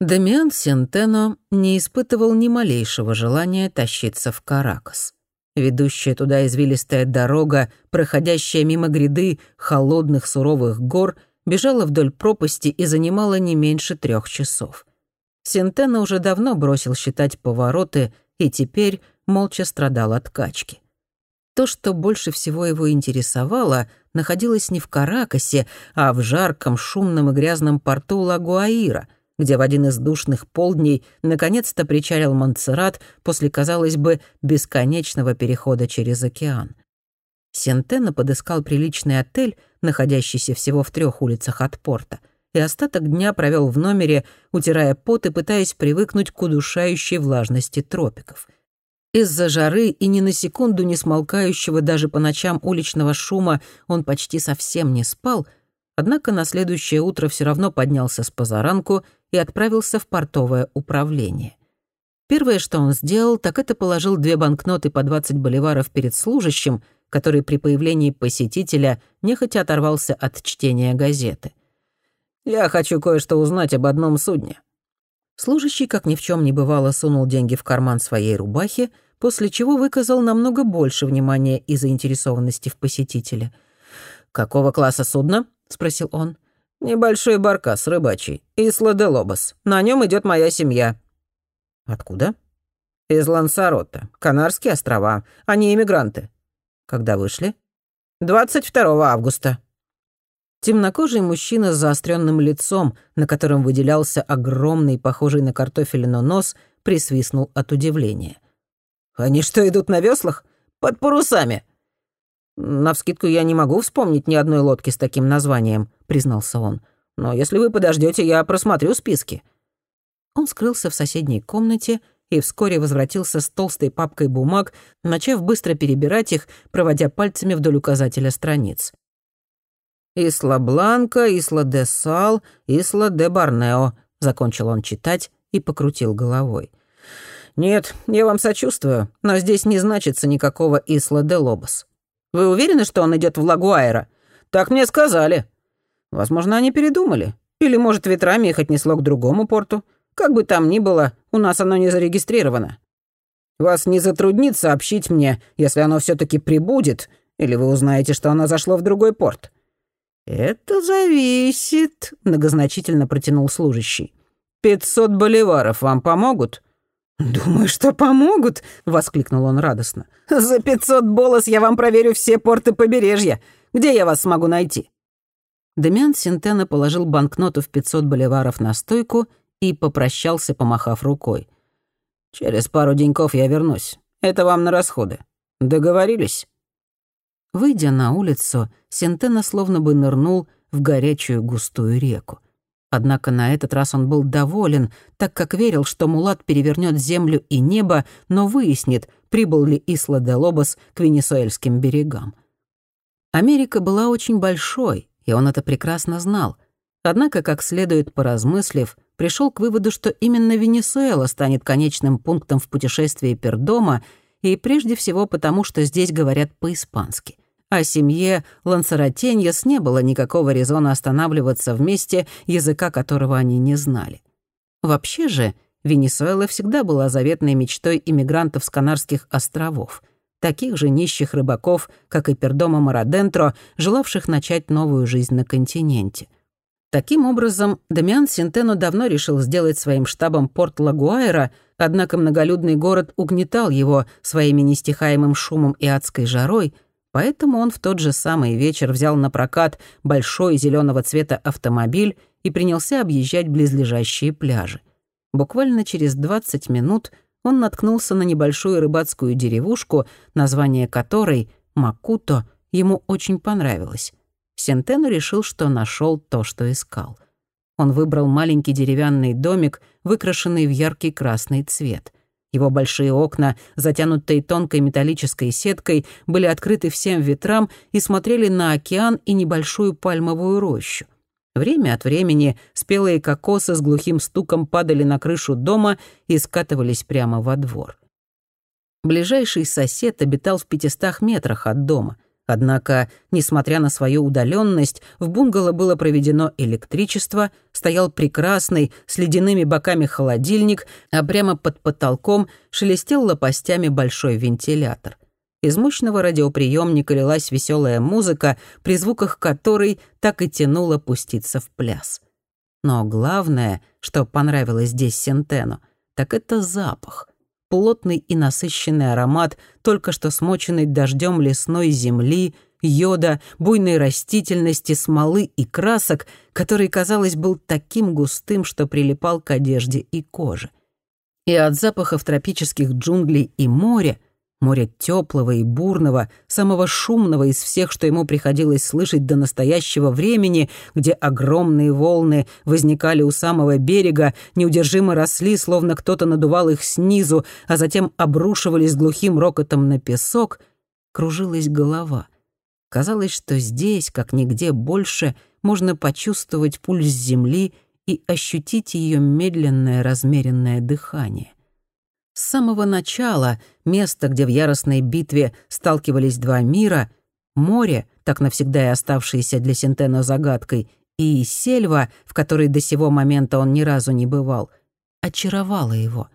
Дамиан Сентено не испытывал ни малейшего желания тащиться в Каракас. Ведущая туда извилистая дорога, проходящая мимо гряды холодных суровых гор, бежала вдоль пропасти и занимала не меньше трех часов. Сентено уже давно бросил считать повороты и теперь молча страдал от качки. То, что больше всего его интересовало, находилось не в Каракасе, а в жарком, шумном и грязном порту Лагуаира, где в один из душных полдней наконец-то причалил Монцеррат после, казалось бы, бесконечного перехода через океан. Сентено подыскал приличный отель, находящийся всего в трех улицах от порта, и остаток дня провел в номере, утирая пот и пытаясь привыкнуть к удушающей влажности тропиков — из-за жары и ни на секунду не смолкающего даже по ночам уличного шума он почти совсем не спал, однако на следующее утро все равно поднялся с позаранку и отправился в портовое управление. Первое, что он сделал, так это положил две банкноты по 20 боливаров перед служащим, который при появлении посетителя нехотя оторвался от чтения газеты. «Я хочу кое-что узнать об одном судне». Служащий, как ни в чем не бывало, сунул деньги в карман своей рубахи — после чего выказал намного больше внимания и заинтересованности в посетителе. «Какого класса судно?» — спросил он. «Небольшой баркас рыбачий, Исла де Лобос. На нем идет моя семья». «Откуда?» «Из Лансарота, Канарские острова. Они иммигранты». «Когда вышли?» «22 августа». Темнокожий мужчина с заостренным лицом, на котором выделялся огромный, похожий на картофелину нос, присвистнул от удивления. «Они что, идут на веслах? Под парусами?» «Навскидку я не могу вспомнить ни одной лодки с таким названием», — признался он. «Но если вы подождете, я просмотрю списки». Он скрылся в соседней комнате и вскоре возвратился с толстой папкой бумаг, начав быстро перебирать их, проводя пальцами вдоль указателя страниц. «Исла Бланка, Исла де Сал, Исла де Барнео», — закончил он читать и покрутил головой. «Нет, я вам сочувствую, но здесь не значится никакого Исла де Лобос. Вы уверены, что он идет в Лагуайра? Так мне сказали. Возможно, они передумали. Или, может, ветрами их отнесло к другому порту. Как бы там ни было, у нас оно не зарегистрировано. Вас не затруднит сообщить мне, если оно все таки прибудет, или вы узнаете, что оно зашло в другой порт?» «Это зависит», — многозначительно протянул служащий. «Пятьсот боливаров вам помогут?» «Думаю, что помогут», — воскликнул он радостно. «За пятьсот болос я вам проверю все порты побережья. Где я вас смогу найти?» Демиан Синтена положил банкноту в пятьсот боливаров на стойку и попрощался, помахав рукой. «Через пару деньков я вернусь. Это вам на расходы. Договорились?» Выйдя на улицу, Синтена словно бы нырнул в горячую густую реку. Однако на этот раз он был доволен, так как верил, что Мулат перевернет землю и небо, но выяснит, прибыл ли Исла де Лобос к венесуэльским берегам. Америка была очень большой, и он это прекрасно знал. Однако, как следует поразмыслив, пришел к выводу, что именно Венесуэла станет конечным пунктом в путешествии Пердома, и прежде всего потому, что здесь говорят по-испански — а семье Лансаратеньес не было никакого резона останавливаться в месте, языка которого они не знали. Вообще же, Венесуэла всегда была заветной мечтой иммигрантов с Канарских островов, таких же нищих рыбаков, как и Пердома Марадентро, желавших начать новую жизнь на континенте. Таким образом, Дамиан Синтено давно решил сделать своим штабом порт Лагуайра, однако многолюдный город угнетал его своими нестихаемым шумом и адской жарой — Поэтому он в тот же самый вечер взял на прокат большой зеленого цвета автомобиль и принялся объезжать близлежащие пляжи. Буквально через 20 минут он наткнулся на небольшую рыбацкую деревушку, название которой, Макуто, ему очень понравилось. Сентену решил, что нашел то, что искал. Он выбрал маленький деревянный домик, выкрашенный в яркий красный цвет. Его большие окна, затянутые тонкой металлической сеткой, были открыты всем ветрам и смотрели на океан и небольшую пальмовую рощу. Время от времени спелые кокосы с глухим стуком падали на крышу дома и скатывались прямо во двор. Ближайший сосед обитал в пятистах метрах от дома. Однако, несмотря на свою удаленность, в бунгало было проведено электричество, стоял прекрасный, с ледяными боками холодильник, а прямо под потолком шелестел лопастями большой вентилятор. Из мощного радиоприемника лилась веселая музыка, при звуках которой так и тянуло пуститься в пляс. Но главное, что понравилось здесь Сентену, так это запах — плотный и насыщенный аромат только что смоченной дождем лесной земли, йода, буйной растительности, смолы и красок, который, казалось, был таким густым, что прилипал к одежде и коже. И от запахов тропических джунглей и моря Море теплого и бурного, самого шумного из всех, что ему приходилось слышать до настоящего времени, где огромные волны возникали у самого берега, неудержимо росли, словно кто-то надувал их снизу, а затем обрушивались глухим рокотом на песок, кружилась голова. Казалось, что здесь, как нигде больше, можно почувствовать пульс земли и ощутить ее медленное размеренное дыхание. С самого начала место, где в яростной битве сталкивались два мира, море, так навсегда и оставшееся для Сентена загадкой, и сельва, в которой до сего момента он ни разу не бывал, очаровало его.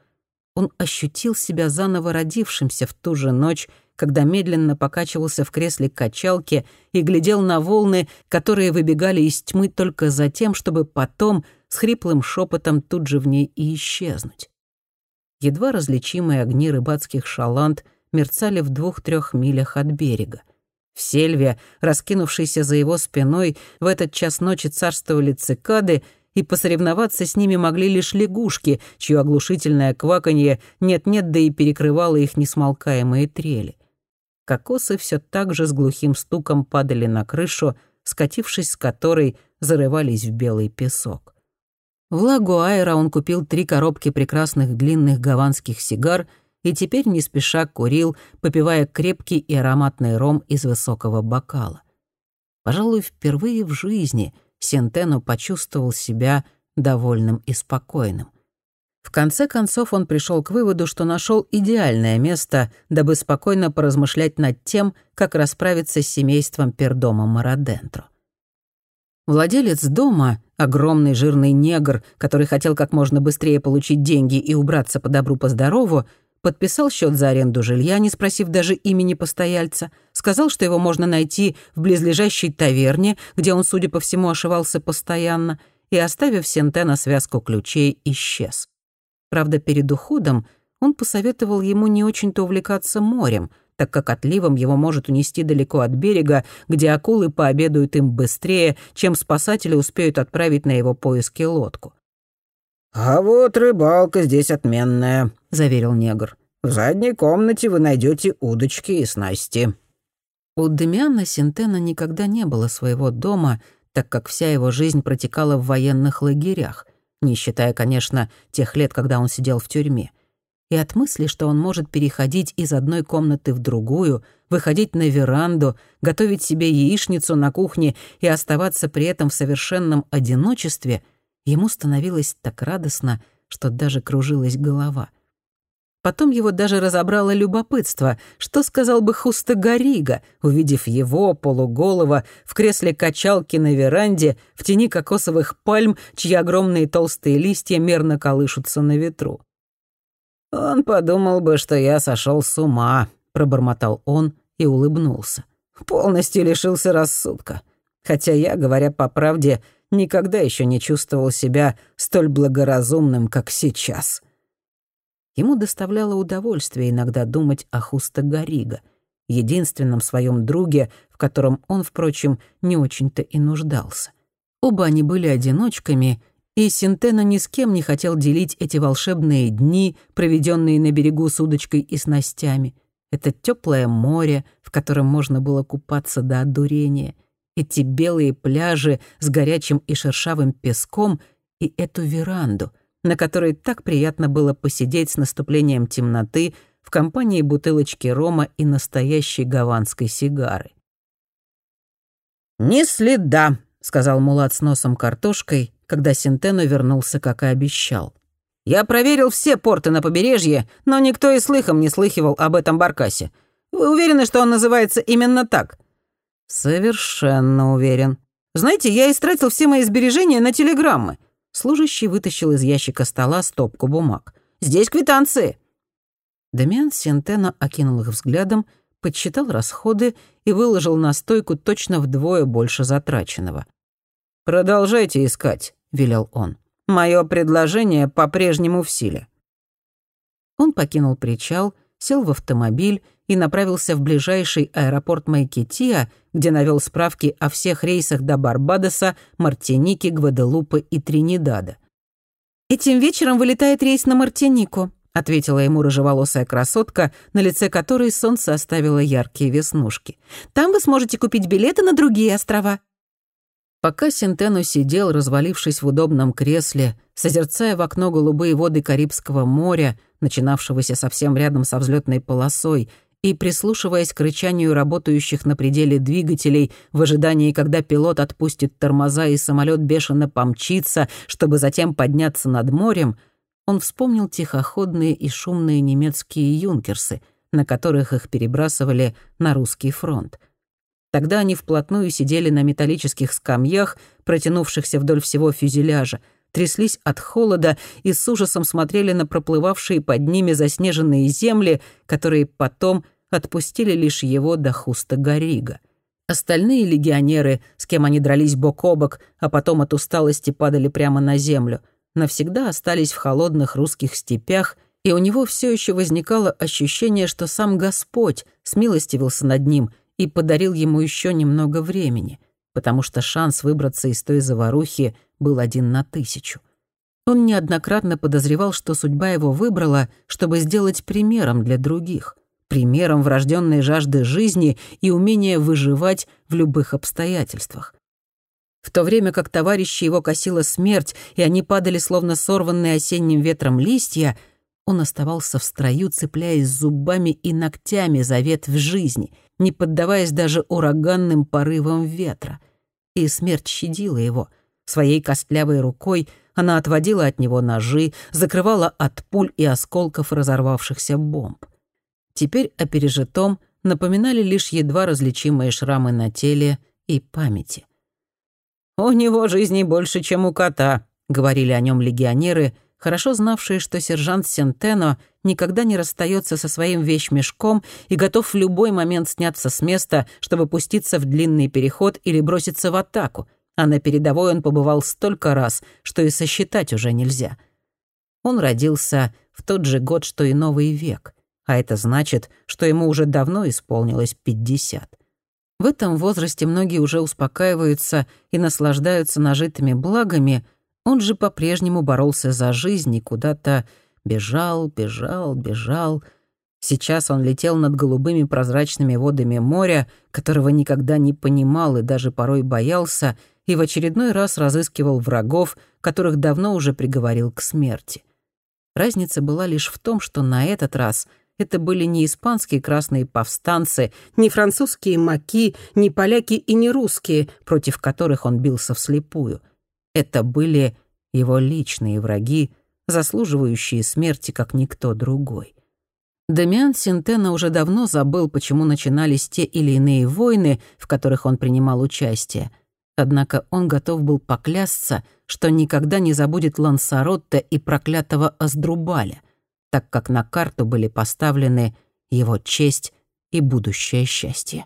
Он ощутил себя заново родившимся в ту же ночь, когда медленно покачивался в кресле качалки и глядел на волны, которые выбегали из тьмы только за тем, чтобы потом с хриплым шепотом тут же в ней и исчезнуть. Едва различимые огни рыбацких шаланд мерцали в двух-трех милях от берега. В сельве, раскинувшейся за его спиной, в этот час ночи царствовали цикады, и посоревноваться с ними могли лишь лягушки, чье оглушительное кваканье нет-нет, да и перекрывало их несмолкаемые трели. Кокосы все так же с глухим стуком падали на крышу, скатившись с которой зарывались в белый песок. В Лагуайра он купил три коробки прекрасных длинных гаванских сигар и теперь не спеша курил, попивая крепкий и ароматный ром из высокого бокала. Пожалуй, впервые в жизни Сентено почувствовал себя довольным и спокойным. В конце концов он пришел к выводу, что нашел идеальное место, дабы спокойно поразмышлять над тем, как расправиться с семейством Пердома Марадентро. Владелец дома, огромный жирный негр, который хотел как можно быстрее получить деньги и убраться по добру по здорову, подписал счет за аренду жилья, не спросив даже имени постояльца, сказал, что его можно найти в близлежащей таверне, где он, судя по всему, ошивался постоянно, и, оставив Сентена связку ключей, исчез. Правда, перед уходом он посоветовал ему не очень-то увлекаться морем, так как отливом его может унести далеко от берега, где акулы пообедают им быстрее, чем спасатели успеют отправить на его поиски лодку. «А вот рыбалка здесь отменная», — заверил негр. «В задней комнате вы найдете удочки и снасти». У Демиана Синтена никогда не было своего дома, так как вся его жизнь протекала в военных лагерях, не считая, конечно, тех лет, когда он сидел в тюрьме и от мысли, что он может переходить из одной комнаты в другую, выходить на веранду, готовить себе яичницу на кухне и оставаться при этом в совершенном одиночестве, ему становилось так радостно, что даже кружилась голова. Потом его даже разобрало любопытство, что сказал бы Хуста Гарига, увидев его, полуголого, в кресле качалки на веранде, в тени кокосовых пальм, чьи огромные толстые листья мерно колышутся на ветру. «Он подумал бы, что я сошел с ума», — пробормотал он и улыбнулся. «Полностью лишился рассудка. Хотя я, говоря по правде, никогда еще не чувствовал себя столь благоразумным, как сейчас». Ему доставляло удовольствие иногда думать о Хуста Гарига, единственном своем друге, в котором он, впрочем, не очень-то и нуждался. Оба они были одиночками и Синтена ни с кем не хотел делить эти волшебные дни, проведенные на берегу с удочкой и снастями. Это теплое море, в котором можно было купаться до одурения, эти белые пляжи с горячим и шершавым песком и эту веранду, на которой так приятно было посидеть с наступлением темноты в компании бутылочки рома и настоящей гаванской сигары. «Ни следа», — сказал Мулат с носом картошкой, когда Синтено вернулся, как и обещал. «Я проверил все порты на побережье, но никто и слыхом не слыхивал об этом баркасе. Вы уверены, что он называется именно так? «Совершенно уверен. Знаете, я истратил все мои сбережения на телеграммы». Служащий вытащил из ящика стола стопку бумаг. «Здесь квитанции». Дамиан Сентено окинул их взглядом, подсчитал расходы и выложил на стойку точно вдвое больше затраченного. «Продолжайте искать», — велел он. «Моё предложение по-прежнему в силе». Он покинул причал, сел в автомобиль и направился в ближайший аэропорт Майкетия, где навел справки о всех рейсах до Барбадоса, Мартиники, Гваделупы и Тринидада. «Этим вечером вылетает рейс на Мартинику», — ответила ему рыжеволосая красотка, на лице которой солнце оставило яркие веснушки. «Там вы сможете купить билеты на другие острова». Пока Синтено сидел, развалившись в удобном кресле, созерцая в окно голубые воды Карибского моря, начинавшегося совсем рядом со взлетной полосой, и, прислушиваясь к рычанию работающих на пределе двигателей в ожидании, когда пилот отпустит тормоза и самолет бешено помчится, чтобы затем подняться над морем, он вспомнил тихоходные и шумные немецкие юнкерсы, на которых их перебрасывали на русский фронт. Тогда они вплотную сидели на металлических скамьях, протянувшихся вдоль всего фюзеляжа, тряслись от холода и с ужасом смотрели на проплывавшие под ними заснеженные земли, которые потом отпустили лишь его до Хуста Гарига. Остальные легионеры, с кем они дрались бок о бок, а потом от усталости падали прямо на землю, навсегда остались в холодных русских степях, и у него все еще возникало ощущение, что сам Господь смилостивился над ним и подарил ему еще немного времени, потому что шанс выбраться из той заварухи был один на тысячу. Он неоднократно подозревал, что судьба его выбрала, чтобы сделать примером для других, примером врожденной жажды жизни и умения выживать в любых обстоятельствах. В то время как товарищи его косила смерть, и они падали, словно сорванные осенним ветром листья, он оставался в строю, цепляясь зубами и ногтями за ветвь жизни, не поддаваясь даже ураганным порывам ветра. И смерть щадила его — Своей костлявой рукой она отводила от него ножи, закрывала от пуль и осколков разорвавшихся бомб. Теперь о пережитом напоминали лишь едва различимые шрамы на теле и памяти. «У него жизни больше, чем у кота», — говорили о нем легионеры, хорошо знавшие, что сержант Сентено никогда не расстается со своим вещмешком и готов в любой момент сняться с места, чтобы пуститься в длинный переход или броситься в атаку — а на передовой он побывал столько раз, что и сосчитать уже нельзя. Он родился в тот же год, что и новый век, а это значит, что ему уже давно исполнилось 50. В этом возрасте многие уже успокаиваются и наслаждаются нажитыми благами, он же по-прежнему боролся за жизнь и куда-то бежал, бежал, бежал. Сейчас он летел над голубыми прозрачными водами моря, которого никогда не понимал и даже порой боялся, и в очередной раз разыскивал врагов, которых давно уже приговорил к смерти. Разница была лишь в том, что на этот раз это были не испанские красные повстанцы, не французские маки, не поляки и не русские, против которых он бился вслепую. Это были его личные враги, заслуживающие смерти, как никто другой. Демиан Синтена уже давно забыл, почему начинались те или иные войны, в которых он принимал участие — Однако он готов был поклясться, что никогда не забудет Лансаротта и проклятого Аздрубаля, так как на карту были поставлены его честь и будущее счастье.